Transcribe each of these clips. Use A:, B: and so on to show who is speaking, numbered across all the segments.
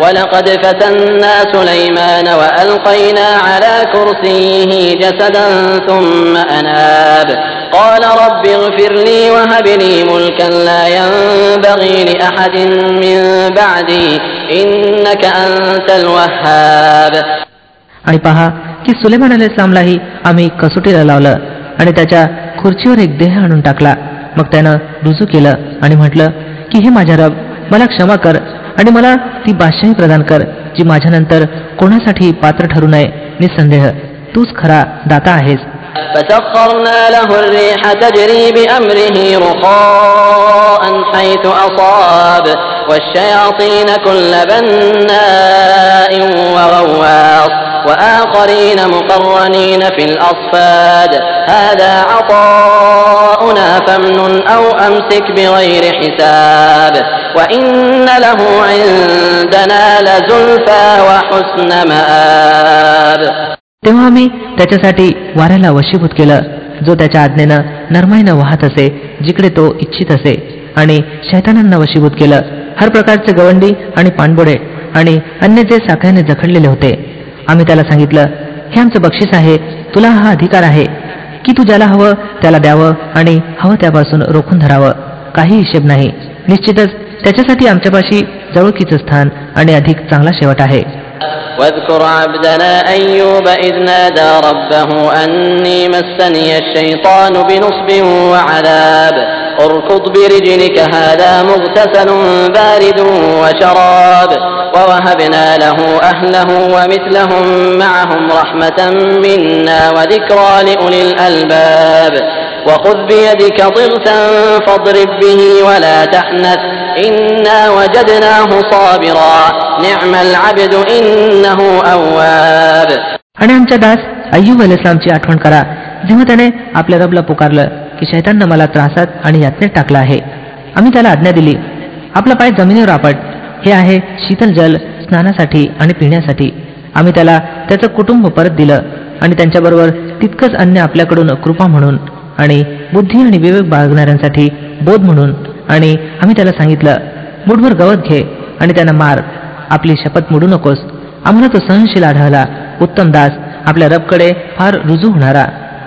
A: ولقد فتنا سليمان وألقينا على كرسيه جسدا ثم أناب قال رب اغفر لي وهب لي ملكا لا ينبغي لأحد من بعدي إنك أنت الوهاب
B: आणि पहा की सुलेमान अल इस्लामलाही आम्ही कसोटीला लावलं आणि त्याच्या खुर्चीवर एक देह आणून टाकला मग त्यानं रुजू केलं आणि म्हटलं की हे माझ्या रब मला क्षमा कर आणि मला ती बादशाही प्रदान कर जी माझ्यानंतर कोणासाठी पात्र ठरू नये निसंदेह तूच खरा दाता आहेस
A: فسخرنا له الريح تجري بأمره رخاء حيث أصاب والشياطين كل بناء وغواص وآخرين مقرنين في الأصفاد هذا عطاؤنا فامنن أو أمسك بغير حساب وإن له عندنا لزلفى وحسن مآب
B: तेव्हा आम्ही त्याच्यासाठी वाऱ्याला वशीभूत केलं जो त्याच्या आज्ञेनं नरमाईनं वाहत असे जिकडे तो इच्छित असे आणि शैतानांना वशीभूत केलं हर प्रकारचे गवंडी आणि पाणबोडे आणि अन्य जे साखळ्याने जखडलेले होते आम्ही त्याला सांगितलं हे आमचं बक्षीस आहे तुला हा अधिकार आहे की तू ज्याला हवं त्याला द्यावं आणि हवं त्यापासून रोखून धरावं काही हिशेब नाही निश्चितच त्याच्यासाठी आमच्यापाशी जवळकीचं स्थान आणि अधिक चांगला शेवट आहे
A: واذكر عبدنا أيوب إذ نادى ربه أني مسني الشيطان بنصب وعذاب اركض برجلك هذا مغتسل بارد وشراب ووهبنا له أهله ومثلهم معهم رحمة منا وذكرى لأولي الألباب وخذ بيدك ضغثا فاضرب به ولا تحنث إنا وجدناه صابرا نعم العبد إنه أواب
B: आणि आमच्या दास अय्यूब अल इस्लामची आठवण करा जेव्हा त्याने आपल्या रबला पुकारलं की शैताननं मला त्रासात आणि यातनेत टाकलं आहे. आम्ही त्याला आज्ञा दिली. आपला पाय जमिनीवर आपट. हे आहे शीतल जल स्नानासाठी आणि पिण्यासाठी. आम्ही त्याला त्याचं कुटुंब परत दिलं आणि त्यांच्याबरोबर तितकंच अन्य आपल्याकडून कृपा म्हणून आणि बुद्धी आणि विवेक बाळगणाऱ्यांसाठी बोध म्हणून आणि आम्ही त्याला सांगितलं मुठभर गवत घे आणि त्यांना मार. आपली शपथ मोडू नकोस. आम्हाला तो सहनशील आढळला. उत्तम दास. आपल्या रबकडे फार रुजू होणारा.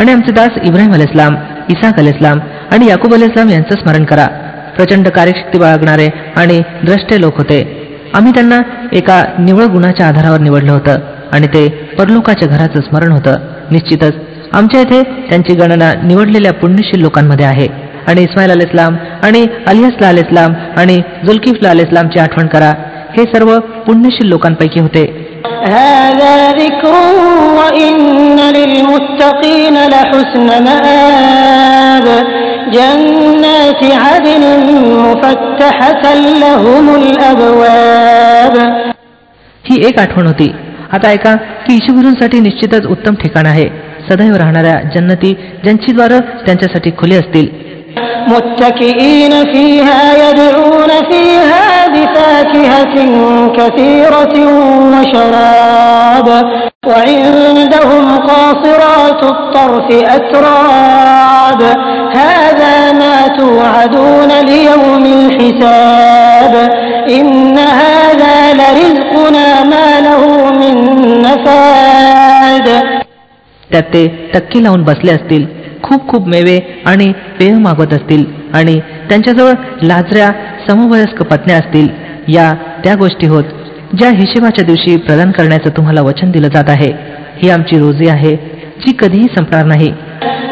B: आणि आमचे दास इब्राहिम अल इस्लाम इसाक अल इस्लाम आणि याकूब अल इस्लाम यांचं स्मरण करा. प्रचंड कार्यशक्ती बाळगणारे आणि द्रष्टे लोक होते. आम्ही त्यांना एका निवळ गुणाच्या आधारावर निवडलं होतं आणि ते परलोकाच्या घराचं स्मरण होतं. निश्चितच आमच्या इथे त्यांची गणना निवडलेल्या पुण्यशील लोकांमध्ये आहे. आणि इस्माईल अल इस्लाम आणि अलिहसला अल इस्लाम आणि जुल्किफला अल इस्लामची आठवण करा. हे सर्व पुण्यशील लोकांपैकी होते. ही एक आठवण होती. आता ऐका की इशुगुरूंसाठी निश्चितच उत्तम ठिकाण आहे. सदैव राहणाऱ्या जन्नती ज्यांची द्वारं त्यांच्यासाठी खुले असतील.
C: متكئين فيها يدعون فيها بفاكهة كثيرة وشراب وعندهم قاصرات الطرف أتراب هذا ما توعدون ليوم الحساب إن هذا لرزقنا ما له من نفاد
B: त्यात ते टक्के लावून बसले असतील खूप खूप मेवे आणि पेय मागवत असतील आणि त्यांच्याजवळ लाजऱ्या समवयस्क पत्न्या असतील या त्या गोष्टी होत ज्या हिशेबाच्या दिवशी प्रदान करण्याचं तुम्हाला वचन दिलं जात आहे ही आमची रोजी आहे जी कधीही संपणार नाही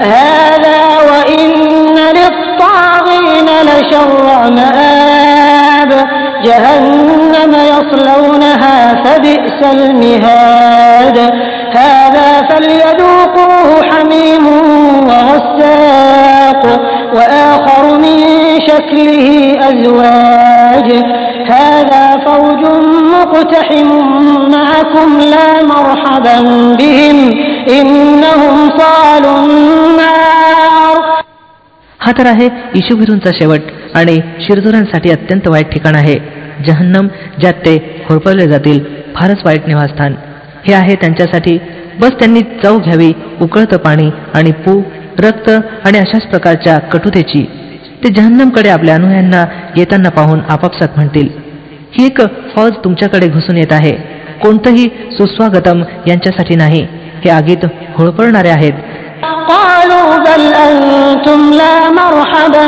C: هذا وإن للطاغين لشر مآب جهنم يصلونها فبئس المهاد هذا فليذوقوه حميم وغساق وآخر من شكله أزواج هذا فوج مقتحم معكم لا مرحبا بهم إنهم صالوا النار
B: हा तर आहे इशुभिरूंचा शेवट आणि शिरजुरांसाठी अत्यंत वाईट ठिकाण आहे जहन्नम ज्यात ते होरपळले जातील फारच वाईट निवासस्थान हे आहे त्यांच्यासाठी. बस त्यांनी चव घ्यावी उकळतं पाणी आणि पू रक्त आणि अशाच प्रकारच्या कटुतेची. ते जहन्नमकडे आपल्या अनुयांना येताना पाहून आपापसात म्हणतील ही एक फौज तुमच्याकडे घुसून येत आहे. कोणतंही सुस्वागतम यांच्यासाठी नाही. हे आगीत होळपळणारे आहेत.
C: قالوا بل أنتم لا مرحبا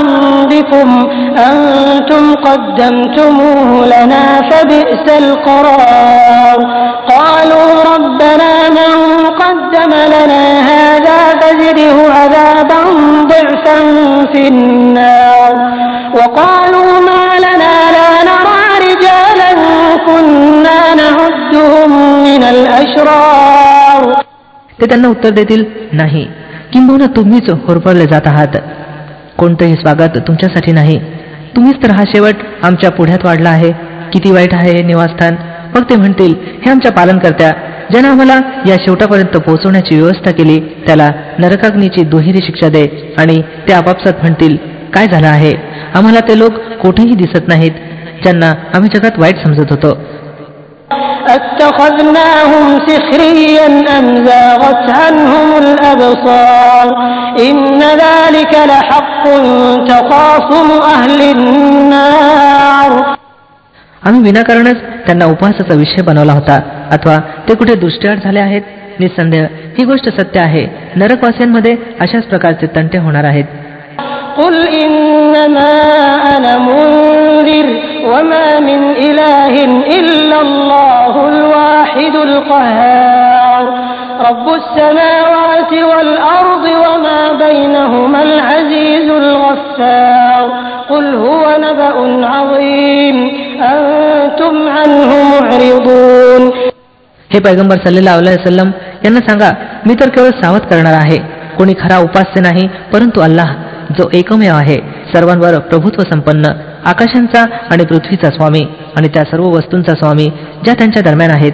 C: بكم أنتم قدمتموه لنا فبئس القرار قالوا ربنا من قدم لنا هذا فزده عذابا ضعفا في النار وقالوا ما لنا لا نرى رجالا كنا نعدهم من الأشرار
B: ते त्यांना उत्तर देतील नाही किंबहुना तुम्हीच होरपळले जात आहात कोणतंही स्वागत तुमच्यासाठी नाही तुम्हीच तर हा शेवट आमच्या पुढ्यात वाढला आहे किती वाईट आहे हे निवासस्थान मग ते म्हणतील हे आमच्या पालनकर्त्या ज्यानं आम्हाला या शेवटापर्यंत पोहोचवण्याची व्यवस्था केली त्याला नरकाग्नीची दुहेरी शिक्षा दे आणि ते आपापसात म्हणतील काय झालं आहे आम्हाला ते लोक कोठेही दिसत नाहीत ज्यांना आम्ही जगात वाईट समजत होतो
C: أتخذناهم سخريا أم زاغت عنهم الأبصار إن ذلك لحق تخاصم أهل النار
B: आम्ही विनाकारणच त्यांना उपवासाचा विषय बनवला होता अथवा ते कुठे दृष्टीआड झाले आहेत निसंदेह ही गोष्ट सत्य आहे नरकवासियांमध्ये अशाच प्रकारचे तंटे होणार आहेत
C: قل إنما أنا منذر وما من إله إلا الله الواحد القهار رب السماوات والأرض وما بينهما العزيز الغفار قل هو نبأ عظيم أنتم عنه معرضون
B: हे पैगंबर सल्लेला वसलम यांना सांगा मी तर केवळ सावध करणार आहे कोणी खरा उपास्य नाही परंतु अल्लाह जो एकमेव आहे सर्वांवर प्रभुत्व संपन्न आकाशांचा आणि पृथ्वीचा स्वामी आणि त्या सर्व वस्तूंचा स्वामी ज्या त्यांच्या दरम्यान आहेत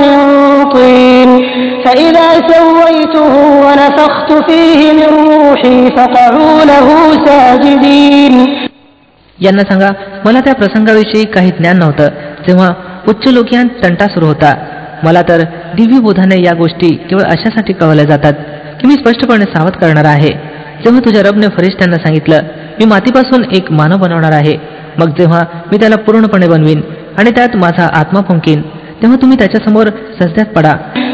C: فإذا سويته ونفخت فيه من روحي فقعوا له ساجدين
B: यांना सांगा मला त्या प्रसंगाविषयी काही ज्ञान नव्हतं जेव्हा उच्च लोकियान तंटा सुरू होता मला तर दिव्य बोधाने या गोष्टी केवळ अशासाठी कळवल्या जातात की मी स्पष्टपणे सावध करणार आहे जेव्हा तुझ्या रबने फरिश्त्यांना सांगितलं मी मातीपासून एक मानव बनवणार आहे मग जेव्हा मी त्याला पूर्णपणे बनवीन आणि त्यात माझा आत्मा फुंकीन तेव्हा तुम्ही त्याच्यासमोर सजद्यात पडा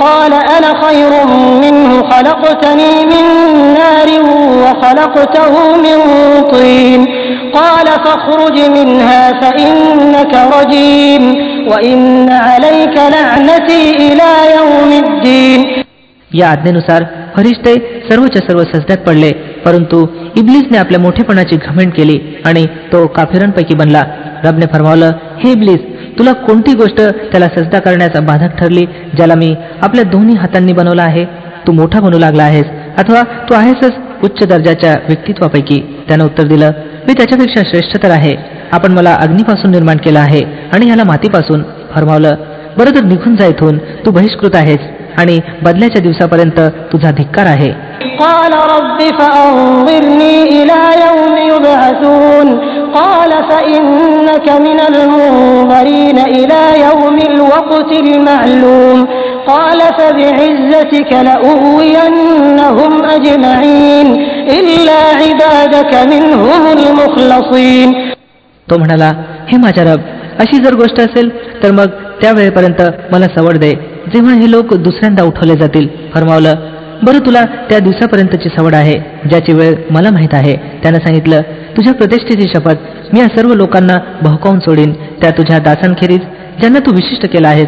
C: قال أنا خير منه خلقتني من نار وخلقته من طين قال فاخرج منها فإنك رجيم وإن عليك لعنتي إلى يوم الدين
B: या आज्ञेनुसार फरिश्ते सर्वच्या सर्व सजद्यात पडले परंतु इब्लिसने आपल्या मोठेपणाची घमेंट केली आणि तो काफिरांपैकी बनला रबने फरमावलं हे इब्लिस तुला कोणती गोष्ट त्याला सजदा करण्याचा बाधक ठरली ज्याला मी आपल्या दोन्ही हातांनी बनवला आहे? तू मोठा बनू लागला आहेस अथवा तू आहेसच उच्च दर्जाच्या व्यक्तित्वापैकी? त्यानं उत्तर दिलं मी त्याच्यापेक्षा श्रेष्ठ तर आहे. आपण मला अग्नीपासून निर्माण केलं आहे आणि ह्याला मातीपासून फरमावलं बरं तर निघून जा इथून. तू बहिष्कृत आहेस. आणि बदल्याच्या दिवसापर्यंत तुझा धिक्कार आहे
C: قال رب فأنظرني إلى يوم يبعثون قال فإنك من المنظرين إلى يوم الوقت المعلوم قال فبعزتك لأغوينهم أجمعين إلا عبادك منهم المخلصين
B: तो म्हणाला हे माझ्या रब अशी जर गोष्ट असेल तर मग त्या वेळेपर्यंत मला सवड दे जेव्हा हे लोक दुसऱ्यांदा उठवले जातील फरमावलं बरं तुला त्या दिवसापर्यंतची सवड आहे ज्याची वेळ मला माहीत आहे. त्यानं सांगितलं तुझ्या प्रतिष्ठेची शपथ मी या सर्व लोकांना भहकावून सोडीन. त्या तुझ्या दासांखेरीज ज्यांना तू विशिष्ट केला आहेस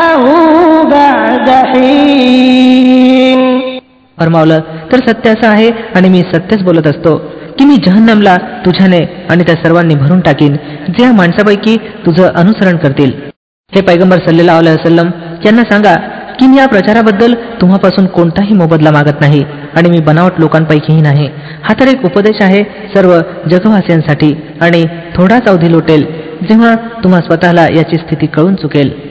B: फरमावलं तर सत्य असं आहे आणि मी सत्यच बोलत असतो की मी जहन्नमला तुझ्याने आणि त्या सर्वांनी भरून टाकीन जे या माणसापैकी तुझं अनुसरण करतील. हे पैगंबर सल्लेला वसलम यांना सांगा की मी या प्रचाराबद्दल तुम्हापासून कोणताही मोबदला मागत नाही आणि मी बनावट लोकांपैकीही नाही. हा तर एक उपदेश आहे सर्व जगवासियांसाठी आणि थोडाच अवधी लोटेल जेव्हा तुम्हा स्वतःला याची स्थिती कळून चुकेल.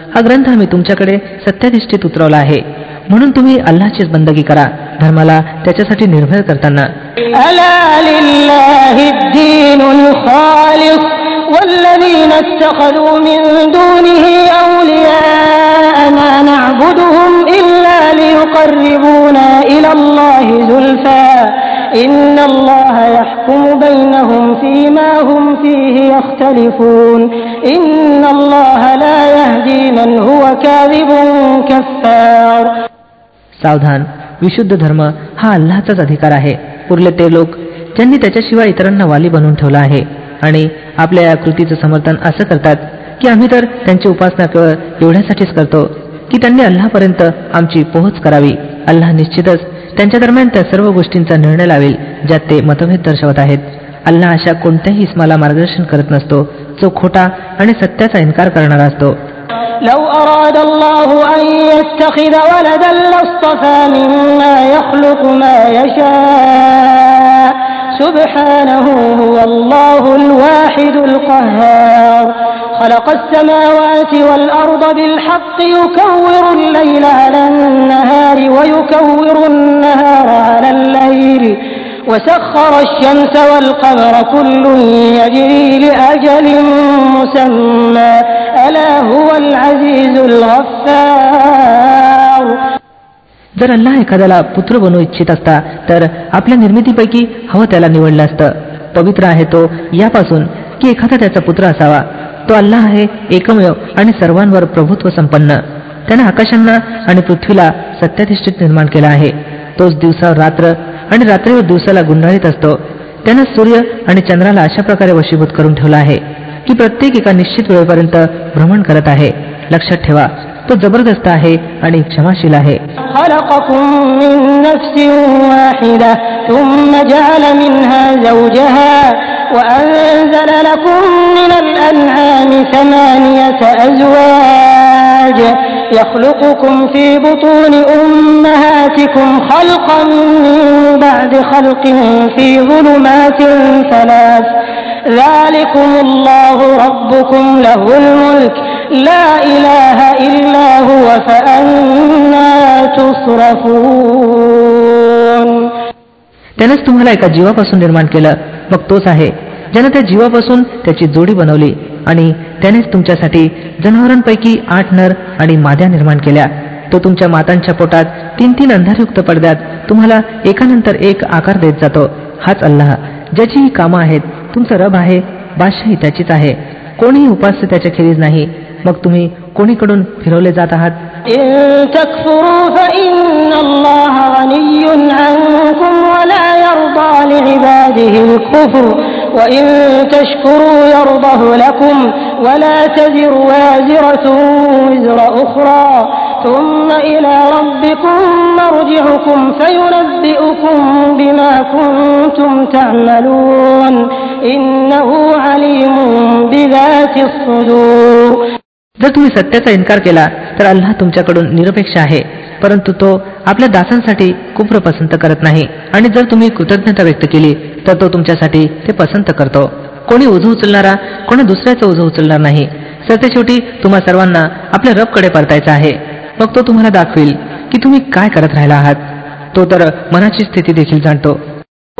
B: हा ग्रंथ मी तुमच्याकडे सत्याधिष्ठित उतरवला आहे. म्हणून तुम्ही अल्लाचीच बंदगी करा. धर्माला त्याच्यासाठी निर्भय करताना. सावधान विशुद्ध धर्म हा अल्लाचाच अधिकार आहे. पुरले ते लोक ज्यांनी त्याच्याशिवाय इतरांना वाली बनवून ठेवला आहे. आणि आपल्या या कृतीचं समर्थन असं करतात की आम्ही तर त्यांची उपासना केवळ एवढ्यासाठीच करतो की त्यांनी अल्लापर्यंत आमची पोहोच करावी. अल्लाह निश्चितच त्यांच्या दरम्यान त्या सर्व गोष्टींचा निर्णय लावेल ज्यात ते मतभेद दर्शवत आहेत. अल्लाह अशा कोणत्याही इस्माला मार्गदर्शन करत नसतो जो खोटा आणि सत्याचा इन्कार करणारा असतो.
C: لو أراد الله أن يتخذ ولدا لاصطفى مما يخلق ما يشاء. سبحانه هو الله الواحد القهار. خلق السماوات والأرض بالحق يكور الليل على النهار ويكور النهار على الليل. وسخر الشمس والقمر كل يجري لأجل مسمى.
B: जर अल्लाह एखाद्याला पुत्र बनू इच्छित असता तर आपल्या निर्मितीपैकी हवं त्याला निवडलं असतं. पवित्र आहे तो यापासून की एखादा त्याचा पुत्र असावा. तो अल्लाह आहे एकमेव आणि सर्वांवर प्रभुत्व संपन्न. त्याने आकाशांना आणि पृथ्वीला सत्याधिष्ठित निर्माण केला आहे. तोच दिवसावर रात्र आणि रात्रीवर दिवसाला गुंडाळीत असतो. त्यानं सूर्य आणि चंद्राला अशा प्रकारे वशीभूत करून ठेवला आहे. की प्रत्येक एका निश्चित वेळेपर्यंत भ्रमण करत आहे लक्षात ठेवा तो जबरदस्त आहे आणि क्षमाशील आहे
C: خلقكم من نفس واحدة ثم جعل منها زوجها وأنزل لكم من الأنعام ثمانية أزواج يخلقكم في بطون أمهاتكم خلقا من بعد خلق في ظلمات ثلاث
B: त्यानेच तुम्हाला एका जीवापासून निर्माण केलं. मग तोच आहे. ज्याने त्या जीवापासून त्याची जोडी बनवली आणि त्यानेच तुमच्यासाठी जनावरांपैकी आठ नर आणि माद्या निर्माण केल्या. तो तुमच्या मातांच्या पोटात तीन तीन अंधारयुक्त पडद्यात तुम्हाला एकानंतर एक आकार देत जातो. हाच अल्लाह ज्याची ही कामं आहेत तुमचा रब आहे बादशाही त्याचीच आहे. कोणीही उपास्य त्याच्या खेरीज नाही. मग तुम्ही कोणीकडून फिरवले जात आहात? जर तुम्ही सत्याचा इन्कार केला तर अल्लाह तुमच्याकडून निरपेक्ष आहे परंतु तो आपल्या दासांसाठी कुप्र पसंत करत नाही. आणि जर तुम्ही कृतज्ञता व्यक्त केली तर तो तुमच्यासाठी ते पसंत करतो. कोणी उजू उचलणारा कोणी दुसऱ्याचं उजू उचलणार नाही. सत्यशेवटी शेवटी तुम्हा सर्वांना आपल्या रबकडे परतायचा आहे. मग तो तुम्हाला दाखवेल की तुम्ही काय करत राहिला आहात. तो तर मनाची स्थिती देखील जाणतो.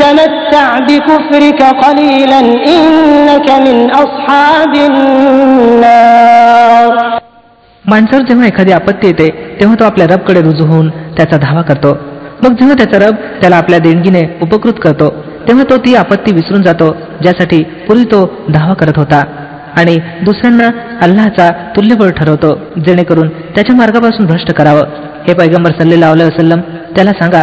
C: تمتع بكفرك قليلا إنك من أصحاب النار
B: माणसावर जेव्हा एखादी आपत्ती येते तेव्हा तो आपल्या रबकडे रुजू होऊन त्याचा धावा करतो मग जेव्हा त्याचा रब त्याला आपल्या देणगीने उपकृत करतो तेव्हा तो ती आपत्ती विसरून जातो ज्यासाठी पूर्वी तो धावा करत होता आणि दुसऱ्यांना अल्लाचा तुल्यबळ ठरवतो जेणेकरून त्याच्या मार्गापासून भ्रष्ट करावं हे पैगंबर सल्लेला वसलम त्याला सांगा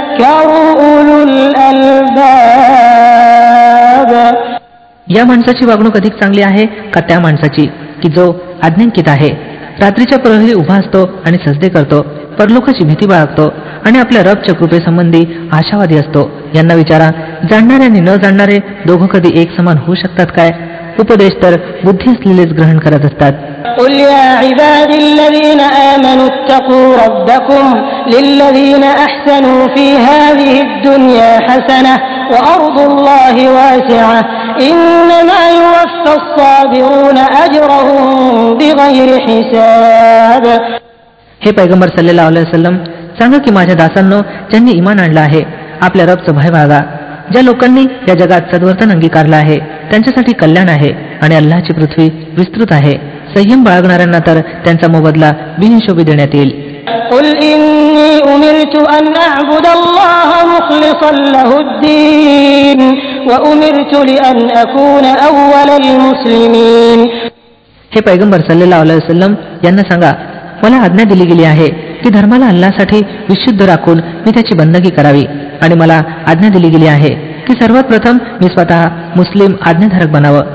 B: या माणसाची वागणूक अधिक चांगली आहे का त्या माणसाची? की जो आज्ञांकित आहे? रात्रीच्या प्रहरी उभा असतो आणि सजदे करतो परलोकाची भीती बाळगतो आणि आपल्या रबच्या कृपेसंबंधी आशावादी असतो. यांना विचारा जाणणारे आणि न जाणणारे दोघं कधी एक समान होऊ शकतात काय? उपदेश तर बुद्धी असलेलेच ग्रहण करत असतात
C: قل يا عبادي الذين آمنوا اتقوا ربكم للذين أحسنوا في هذه الدنيا حسنة وأرض الله واسعة إنما يوفى الصابرون أجرهم بغير حساب
B: हे पैगंबर सल्लेला वसलम सांगा की माझ्या दासांनो ज्यांनी इमान आणलं आहे आपल्या रबचं भय बाळगा ज्या लोकांनी या जगात सद्वर्तन अंगीकारलं आहे त्यांच्यासाठी कल्याण आहे आणि अल्लाची पृथ्वी विस्तृत आहे. संयम बाळगणाऱ्यांना तर त्यांचा मोबदला बिनशोभी देण्यात येईल. हे पैगंबर सल्लेला सल्लम यांना सांगा मला आज्ञा दिली गेली आहे की धर्माला अल्लासाठी विशुद्ध राखून मी त्याची बंदगी करावी आणि मला आज्ञा दिली गेली आहे. की सर्वात प्रथम मी स्वतः मुस्लिम आज्ञाधारक बनावं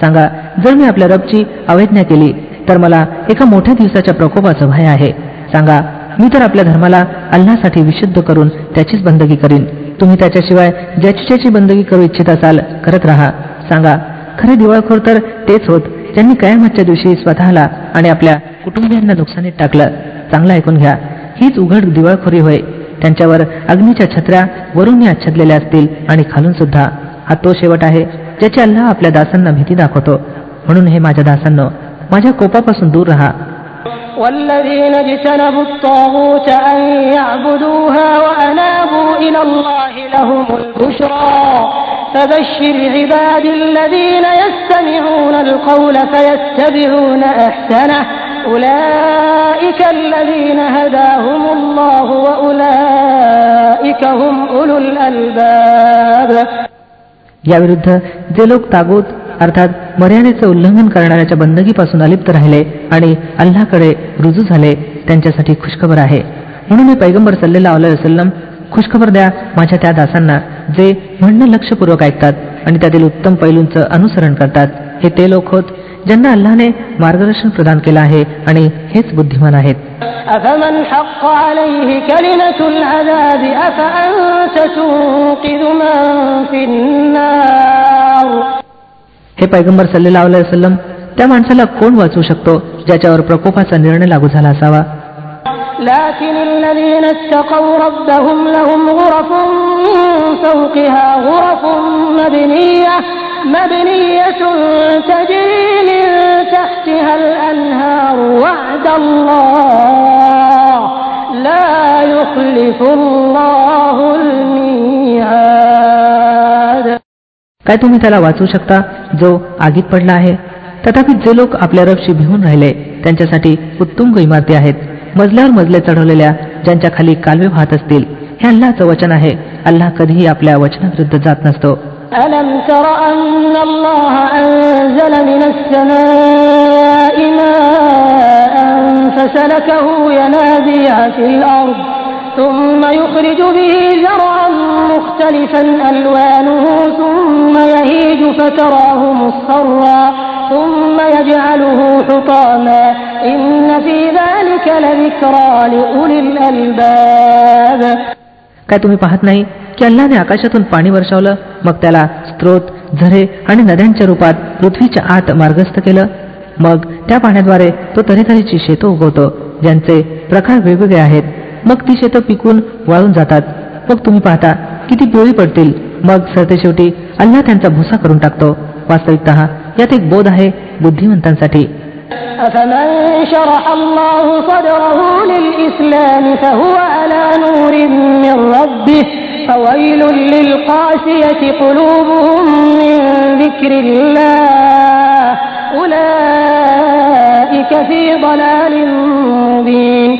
B: सांगा जर मी आपल्या रबची अवैज्ञा केली तर मला एका मोठ्या दिवसाच्या प्रकोपाचं भय आहे. सांगा मी तर आपल्या धर्माला अल्लासाठी विशुद्ध करून त्याचीच बंदगी करीन. तुम्ही त्याच्याशिवाय ज्याची ज्याची बंदगी करू इच्छित असाल करत राहा. सांगा खरे दिवाळखोर तर तेच होत ज्यांनी कयामतच्या दिवशी स्वतःला आणि आपल्या कुटुंबियांना नुकसानीत टाकलं. चांगलं ऐकून घ्या हीच उघड दिवाळखोरी होय. त्यांच्यावर अग्नीच्या छत्र्या वरून आच्छादलेल्या असतील आणि खालून सुद्धा. हा तो शेवट आहे. ज्याची अल्लाह आपल्या दासांना भीती दाखवतो म्हणून हे माझ्या दासांनो माझ्या कोपापासून दूर राहा
C: والذين اجتنبوا الطاغوت أن يعبدوها وأنابوا إلى الله لهم البشرى فبشر عبادي الذين يستمعون القول فيتبعون أحسنه أولئك الذين هداهم الله وأولئك أولئك هم أولو الألباب
B: याविरुद्ध जे लोक तागूत अर्थात मर्यादेचं उल्लंघन करणाऱ्याच्या बंदगीपासून अलिप्त राहिले आणि अल्लाकडे रुजू झाले त्यांच्यासाठी खुशखबर आहे. म्हणून मी पैगंबर सल्लेला वसलम खुशखबर द्या माझ्या त्या दासांना जे म्हणणं लक्षपूर्वक ऐकतात आणि त्यातील उत्तम पैलूंचं अनुसरण करतात. हे ते लोक होत ज्यांना अल्लाने मार्गदर्शन प्रदान केलं आहे आणि हेच बुद्धिमान आहेत. हे पैगंबर सल्लेला वसलम त्या माणसाला कोण वाचवू शकतो ज्याच्यावर प्रकोपाचा निर्णय लागू झाला असावा
C: لكن الذين اتقوا ربهم لهم غرف من فوقها غرف مبنية مبنية تجري من تحتها الأنهار وعد الله لا يخلف الله الميعاد
B: काय तुम्ही त्याला वाचवू शकता जो आगीत पडला आहे तथापि जे लोक आपल्या रबशी भिवून राहिले त्यांच्यासाठी उत्तुंग इमारती आहेत मजल्यावर मजले चढवलेल्या ज्यांच्या खाली कालवे वाहत असतील हे अल्लाचं वचन आहे अल्लाह कधीही आपल्या वचनाविरुद्ध जात नसतो
C: ألم تر أن الله أنزل من السماء ماء فسلكه ينابيع في الأرض ثم يخرج به زرعا مختلفا ألوانه ثم يهيج فتراه مصفرا ثم يجعله حطاما إن في ذلك لذكرى لأولي الألباب
B: काय तुम्ही पाहत नाही की अल्लाने आकाशातून पाणी वर्षावलं मग त्याला स्त्रोत झरे आणि नद्यांच्या रूपात पृथ्वीच्या आत मार्गस्थ केलं मग त्या पाण्याद्वारे तो तऱ्हेतऱ्हेची शेतं उगवतो ज्यांचे प्रकार वेगवेगळे आहेत मग ती शेतं पिकून वाळून जातात मग तुम्ही पाहता किती पिवळी पडतील मग सरते शेवटी अल्लाह त्यांचा भुसा करून टाकतो वास्तविकत यात एक बोध आहे बुद्धिमंतांसाठी
C: أفمن شرح الله صدره للإسلام فهو على نور من ربه فويل للقاسية قلوبهم من ذكر الله أولئك في ضلال مبين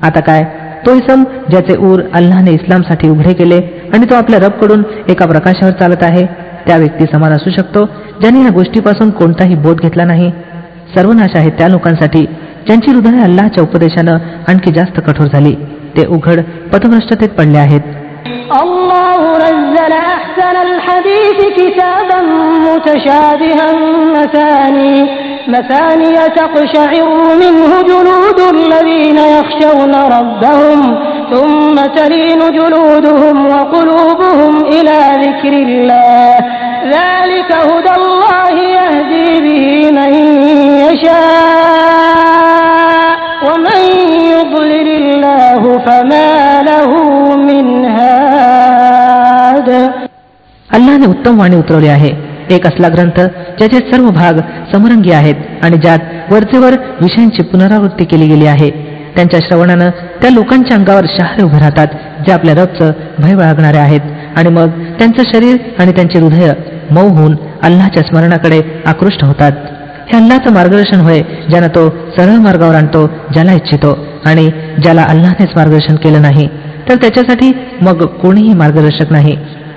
B: आता काय तो इसम ज्याचे ऊर अल्लाने इस्लामसाठी उघडे केले आणि तो आपल्या रबकडून एका प्रकाशावर चालत आहे. त्या व्यक्ती समान असू शकतो ज्याने या गोष्टीपासून कोणताही बोध घेतला नाही. सर्वनाश आहे त्या लोकांसाठी ज्यांची हृदय अल्लाच्या उपदेशानं आणखी जास्त कठोर झाली. ते उघड पथभ्रष्टतेत पडले आहेत.
C: أحسن الحديث كتابا متشابها مثاني مثاني تقشعر منه جلود الذين يخشون ربهم ثم تلين جلودهم وقلوبهم إلى ذكر الله.
B: अल्लाने उत्तम वाणी उतरवली आहे. एक असला ग्रंथ ज्याचे सर्व भाग समरंगी आहेत आणि ज्यात वरचेवर विषयांची पुनरावृत्ती केली गेली आहे. त्यांच्या श्रवणानं त्या लोकांच्या अंगावर शहारे उभे राहतात जे आपल्या रबचं भय बाळगणारे आहेत. आणि मग त्यांचं शरीर आणि त्यांचे हृदय मऊ होऊन अल्लाच्या स्मरणाकडे आकृष्ट होतात. हे अल्लाचं मार्गदर्शन होय ज्यानं तो सरळ मार्गावर आणतो ज्याला इच्छितो आणि ज्याला अल्लानेच मार्गदर्शन केलं नाही. तर त्याच्यासाठी मग कोणीही मार्गदर्शक नाही.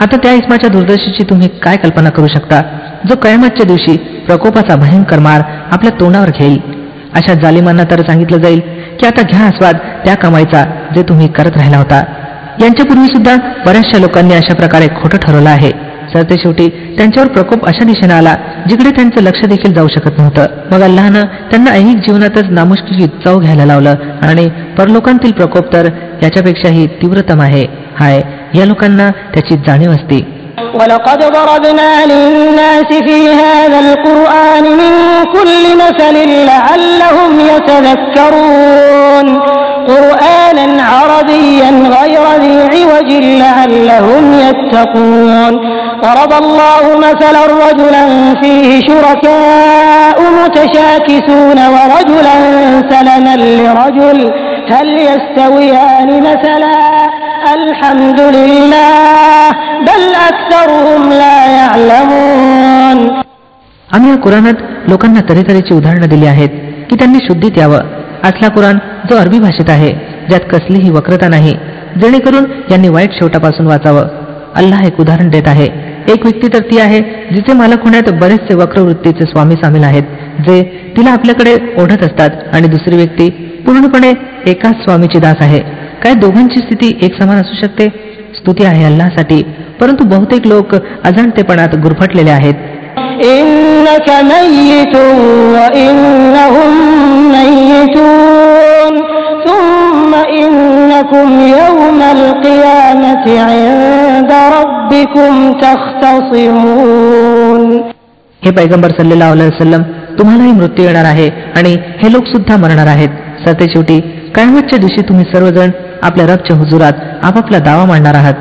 B: आता त्या इस्माच्या दुर्दशेची तुम्ही काय कल्पना करू शकता? जो कयामतच्या दिवशी प्रकोपाचा भयंकर मार आपल्या तोंडावर घेईल. अशा जालिमांना तर सांगितलं जाईल की आता घ्या आस्वाद त्या कमाईचा जे तुम्ही करत राहिला होता. यांच्यापूर्वी सुद्धा बऱ्याचशा लोकांनी अशा प्रकारे खोटं ठरवलं आहे. सरते शेवटी त्यांच्यावर प्रकोप अशा दिशेने आला जिकडे त्यांचं लक्ष देखील जाऊ शकत नव्हतं. मग अल्लानं त्यांना ऐहिक जीवनातच नामुष्कीची चव घ्यायला लावलं. आणि परलोकांतील प्रकोप तर याच्यापेक्षाही तीव्रतम आहे. हाय या लोकांना त्याची जाणीव असते
C: ولقد ضربنا للناس في هذا القرآن من كل مثل لعلهم يتذكرون قرآنا عربيا غير ذي عوج لعلهم يتقون ضرب الله مثلا رجلا فيه شركاء متشاكسون ورجلا سلما لرجل هل يستويان مثلا الحمد لله بل أكثرهم لا يعلمون
B: आम्ही या कुराणात लोकांना तऱ्हेतऱ्हेची उदाहरणं दिली आहेत की त्यांनी शुद्धीत यावं असला कुराण जो अरबी भाषेत आहे ज्यात कसलीही वक्रता नाही जेणेकरून यांनी वाईट शेवटापासून वाचावं अल्लाह एक उदाहरण देत आहे एक व्यक्ती तर ती आहे जिचे मालक होण्यात बरेचसे वक्रवृत्तीचे स्वामी सामील आहेत जे तिला आपल्याकडे ओढत असतात आणि दुसरी व्यक्ती पूर्णपणे एकाच स्वामीची दास आहे काय दोघांची स्थिती एक समान असू शकते? स्तुती आहे अल्लासाठी परंतु बहुतेक लोक अजाणतेपणात गुरफटलेले आहेत. हे पैगंबर सल्लेला सल्लम तुम्हालाही मृत्यू येणार आहे आणि हे लोक सुद्धा मरणार आहेत. सते शेवटी कायमतच्या दिवशी तुम्ही सर्वजण आपल्या रबच्या हुजुरात आपापला दावा मांडणार आहात.